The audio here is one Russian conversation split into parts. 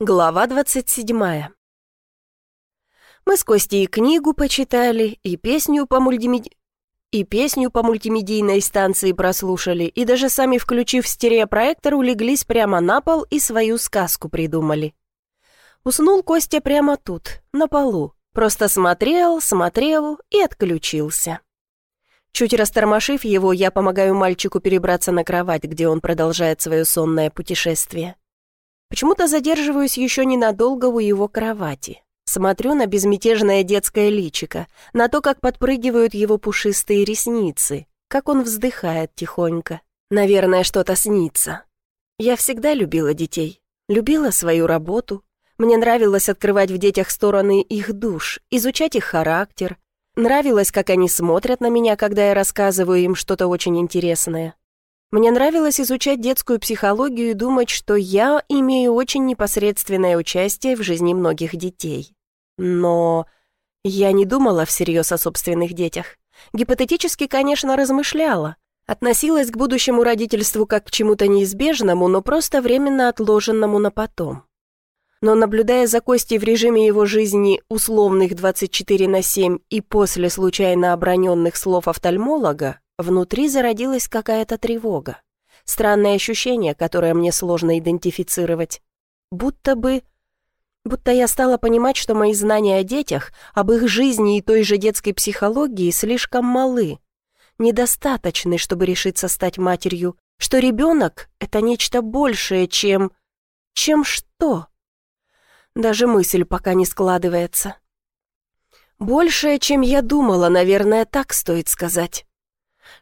Глава 27 Мы с Костей книгу почитали, и песню по мультимеди... и песню по мультимедийной станции прослушали, и даже сами, включив стереопроектор, улеглись прямо на пол и свою сказку придумали. Уснул Костя прямо тут, на полу, просто смотрел, смотрел и отключился. Чуть растормошив его, я помогаю мальчику перебраться на кровать, где он продолжает свое сонное путешествие. Почему-то задерживаюсь еще ненадолго у его кровати. Смотрю на безмятежное детское личико, на то, как подпрыгивают его пушистые ресницы, как он вздыхает тихонько. Наверное, что-то снится. Я всегда любила детей, любила свою работу. Мне нравилось открывать в детях стороны их душ, изучать их характер. Нравилось, как они смотрят на меня, когда я рассказываю им что-то очень интересное. Мне нравилось изучать детскую психологию и думать, что я имею очень непосредственное участие в жизни многих детей. Но я не думала всерьез о собственных детях. Гипотетически, конечно, размышляла. Относилась к будущему родительству как к чему-то неизбежному, но просто временно отложенному на потом. Но наблюдая за Костей в режиме его жизни условных 24 на 7 и после случайно оброненных слов офтальмолога, Внутри зародилась какая-то тревога. Странное ощущение, которое мне сложно идентифицировать. Будто бы... Будто я стала понимать, что мои знания о детях, об их жизни и той же детской психологии слишком малы. Недостаточны, чтобы решиться стать матерью. Что ребенок — это нечто большее, чем... Чем что? Даже мысль пока не складывается. Большее, чем я думала, наверное, так стоит сказать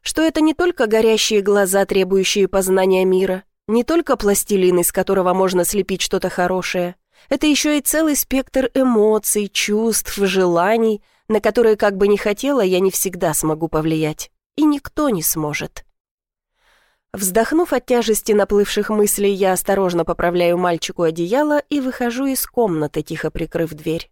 что это не только горящие глаза, требующие познания мира, не только пластилин, из которого можно слепить что-то хорошее, это еще и целый спектр эмоций, чувств, желаний, на которые, как бы ни хотела, я не всегда смогу повлиять. И никто не сможет. Вздохнув от тяжести наплывших мыслей, я осторожно поправляю мальчику одеяло и выхожу из комнаты, тихо прикрыв дверь.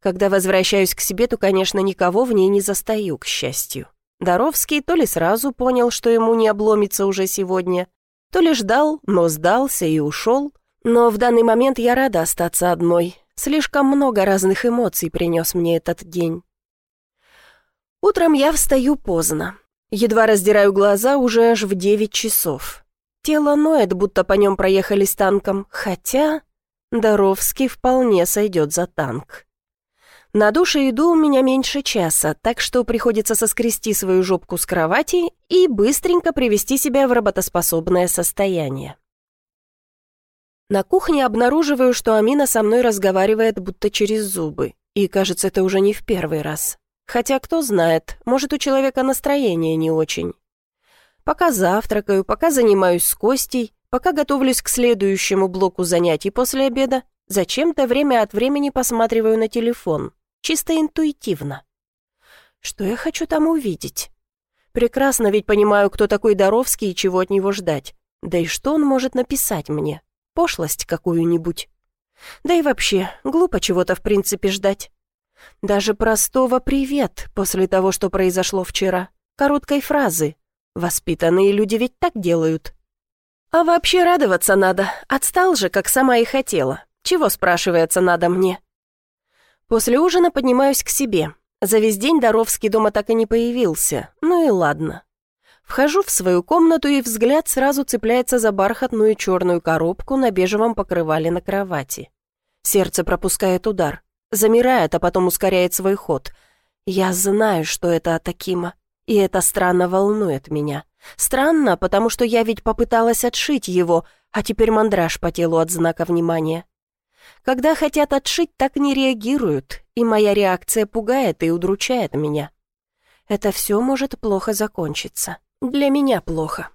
Когда возвращаюсь к себе, то, конечно, никого в ней не застаю, к счастью. Доровский то ли сразу понял, что ему не обломится уже сегодня, то ли ждал, но сдался и ушел. Но в данный момент я рада остаться одной. Слишком много разных эмоций принес мне этот день. Утром я встаю поздно. Едва раздираю глаза уже аж в девять часов. Тело ноет, будто по нем проехали с танком, хотя Доровский вполне сойдет за танк. На душе иду у меня меньше часа, так что приходится соскрести свою жопку с кровати и быстренько привести себя в работоспособное состояние. На кухне обнаруживаю, что Амина со мной разговаривает будто через зубы, и кажется, это уже не в первый раз. Хотя, кто знает, может, у человека настроение не очень. Пока завтракаю, пока занимаюсь с Костей, пока готовлюсь к следующему блоку занятий после обеда, зачем-то время от времени посматриваю на телефон чисто интуитивно. Что я хочу там увидеть? Прекрасно ведь понимаю, кто такой Доровский и чего от него ждать. Да и что он может написать мне? Пошлость какую-нибудь. Да и вообще, глупо чего-то в принципе ждать. Даже простого «привет» после того, что произошло вчера. Короткой фразы. Воспитанные люди ведь так делают. А вообще радоваться надо. Отстал же, как сама и хотела. Чего, спрашивается, надо мне? После ужина поднимаюсь к себе. За весь день Доровский дома так и не появился. Ну и ладно. Вхожу в свою комнату, и взгляд сразу цепляется за бархатную черную коробку на бежевом покрывале на кровати. Сердце пропускает удар. Замирает, а потом ускоряет свой ход. Я знаю, что это Атакима. И это странно волнует меня. Странно, потому что я ведь попыталась отшить его, а теперь мандраж по телу от знака внимания. Когда хотят отшить, так не реагируют, и моя реакция пугает и удручает меня. Это все может плохо закончиться. Для меня плохо.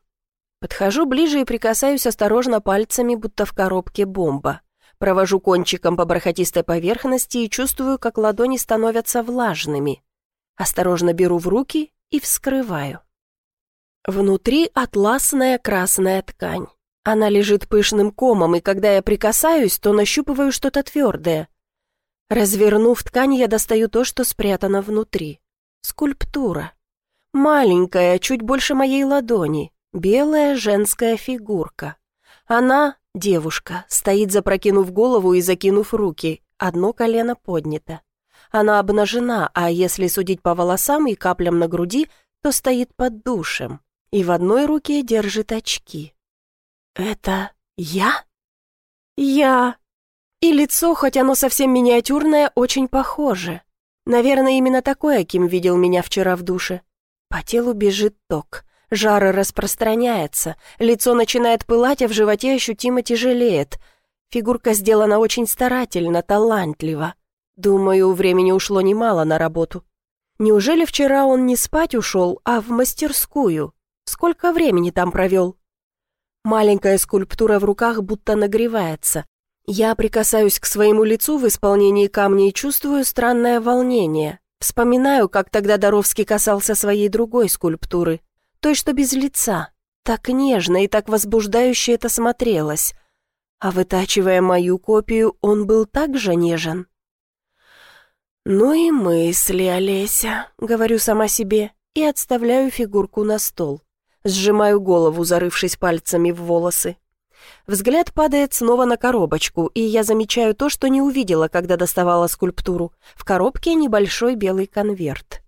Подхожу ближе и прикасаюсь осторожно пальцами, будто в коробке бомба. Провожу кончиком по бархатистой поверхности и чувствую, как ладони становятся влажными. Осторожно беру в руки и вскрываю. Внутри атласная красная ткань. Она лежит пышным комом, и когда я прикасаюсь, то нащупываю что-то твердое. Развернув ткань, я достаю то, что спрятано внутри. Скульптура. Маленькая, чуть больше моей ладони. Белая женская фигурка. Она Девушка стоит, запрокинув голову и закинув руки, одно колено поднято. Она обнажена, а если судить по волосам и каплям на груди, то стоит под душем и в одной руке держит очки. «Это я?» «Я!» И лицо, хоть оно совсем миниатюрное, очень похоже. Наверное, именно такое, кем видел меня вчера в душе. По телу бежит ток. Жар распространяется, лицо начинает пылать, а в животе ощутимо тяжелеет. Фигурка сделана очень старательно, талантливо. Думаю, времени ушло немало на работу. Неужели вчера он не спать ушел, а в мастерскую? Сколько времени там провел? Маленькая скульптура в руках будто нагревается. Я прикасаюсь к своему лицу в исполнении камня и чувствую странное волнение. Вспоминаю, как тогда Доровский касался своей другой скульптуры, той, что без лица. Так нежно и так возбуждающе это смотрелось. А вытачивая мою копию, он был так же нежен. «Ну и мысли, Олеся», — говорю сама себе, и отставляю фигурку на стол. Сжимаю голову, зарывшись пальцами в волосы. Взгляд падает снова на коробочку, и я замечаю то, что не увидела, когда доставала скульптуру. В коробке небольшой белый конверт.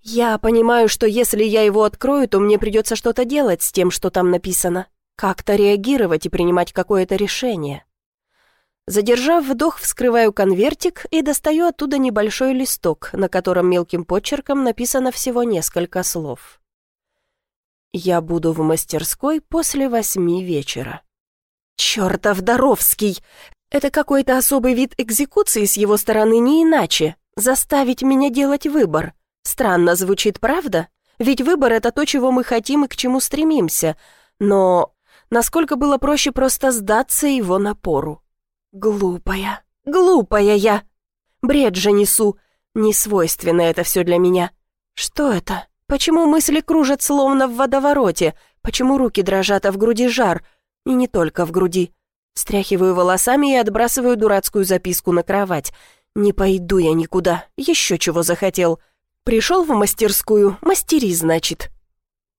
Я понимаю, что если я его открою, то мне придется что-то делать с тем, что там написано. Как-то реагировать и принимать какое-то решение. Задержав вдох, вскрываю конвертик и достаю оттуда небольшой листок, на котором мелким почерком написано всего несколько слов. «Я буду в мастерской после восьми вечера». «Чертов Доровский! Это какой-то особый вид экзекуции с его стороны не иначе. Заставить меня делать выбор. Странно звучит, правда? Ведь выбор — это то, чего мы хотим и к чему стремимся. Но насколько было проще просто сдаться его напору. Глупая, глупая я. Бред же несу. Несвойственно это все для меня. Что это? Почему мысли кружат словно в водовороте? Почему руки дрожат, а в груди жар? И не только в груди. Стряхиваю волосами и отбрасываю дурацкую записку на кровать. Не пойду я никуда, еще чего захотел. Пришел в мастерскую, мастери, значит.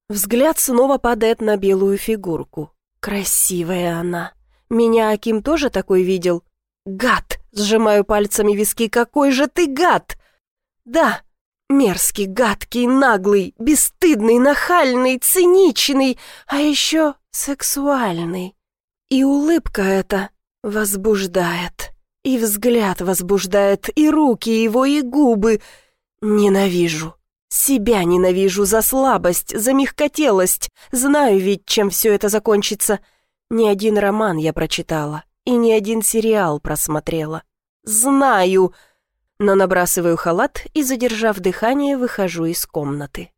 Взгляд снова падает на белую фигурку. Красивая она. Меня Аким тоже такой видел? Гад! Сжимаю пальцами виски. Какой же ты гад! Да, мерзкий, гадкий, наглый, бесстыдный, нахальный, циничный, а еще сексуальный. И улыбка эта возбуждает, и взгляд возбуждает, и руки его, и губы. Ненавижу. Себя ненавижу за слабость, за мягкотелость. Знаю ведь, чем все это закончится. Ни один роман я прочитала и ни один сериал просмотрела. Знаю, но набрасываю халат и, задержав дыхание, выхожу из комнаты.